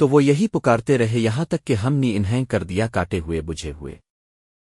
تو وہ یہی پکارتے رہے یہاں تک کہ ہم نے انہیں کر دیا کاٹے ہوئے بجھے ہوئے۔